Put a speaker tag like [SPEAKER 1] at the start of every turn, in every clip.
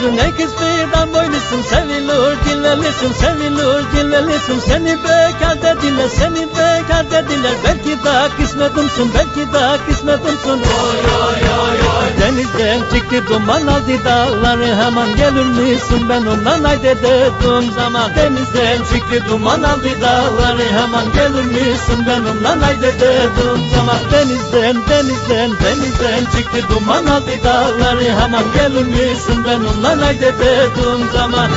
[SPEAKER 1] boylusun Ekiz fidan boylusun Sevilir cilvelisin Sevilir cilvelisin Seni bekar dediler Seni bekar dediler Belki daha kısmetimsin Belki daha kısmetimsin. Oy Denizden çıktı duman aldı dağları. Hemen gelir misin? Ben ondan ay dedim zaman. Denizden çıktı duman aldı dağları. Hemen gelir misin? Ben ondan ay dedim zaman. Denizden denizden denizden çıktı duman aldı dağları. Hemen gelir misin? Ben ondan ay dedim zaman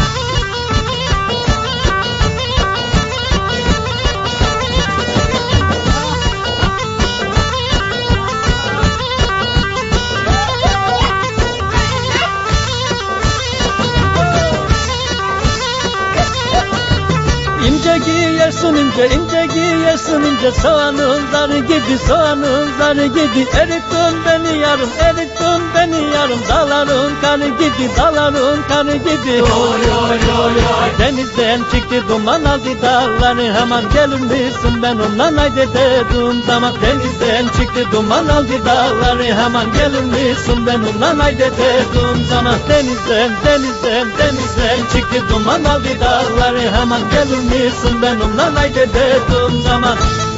[SPEAKER 1] giyersin ince, ince giyersin ince Soğanın zarı gibi, soğanın zarı gibi Erittin beni yarım, erittin beni yarım. Dağların karı gibi, dağların karı gibi. Oy oy oy oy. Denizden çıktı duman aldı dağları. Hemen gelir misin ben ondan? Ay dedim zaman. Denizden çıktı duman aldı dağları. Hemen gelir misin ben ondan? Ay dedim zaman. Denizden, denizden, denizden çıktı duman aldı dağları. Hemen gelir misin ben ondan ay dedim zaman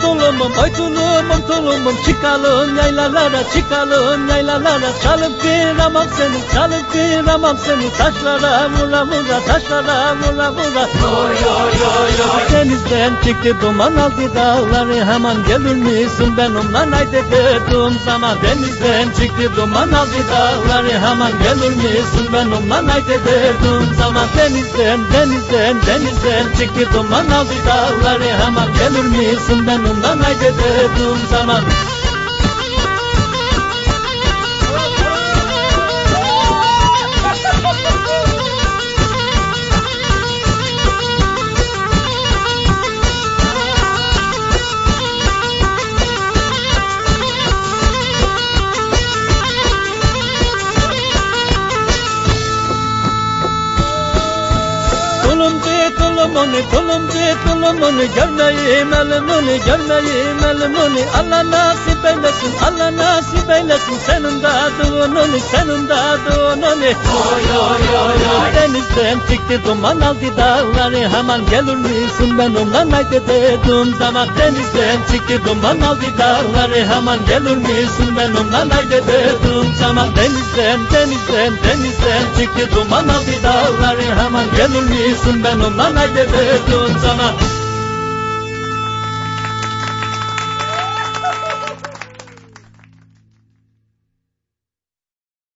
[SPEAKER 1] tulumum, oy tulumum tulumum Çıkalım yaylalara, çıkalım yaylalara. Çalıp kıramam seni, çalıp kıramam seni. Taşlara vura vura, taşlara vura vura. Oy oy oy oy. Denizden çıktı duman aldı dağları. Hemen gelir misin ben ondan. Ay dedim zaman Denizden çıktı duman aldı dağları. Hemen gelir misin ben ondan. Ay dedim zaman Denizden, denizden, denizden çıktı duman aldı dağları. Hemen gelir misin ben ondan ay dedim zaman Tulumunu, tulumcu tulumunu Görmeyim elimini, görmeyim elimini Allah nasip eylesin, Allah nasip eylesin. Senin de düğününü, senin de düğününü Oy oy oy oy. Denizden çıktı duman aldı dağları. Hemen gelir misin? Ben ondan ay dedim. Zaman Denizden çıktı duman aldı dağları. Hemen gelir misin? Ben ondan ay dedim. Zaman Denizden, denizden, denizden çıktı duman aldı dağları. Hemen gelir misin? Ben ondan ay dedim zaman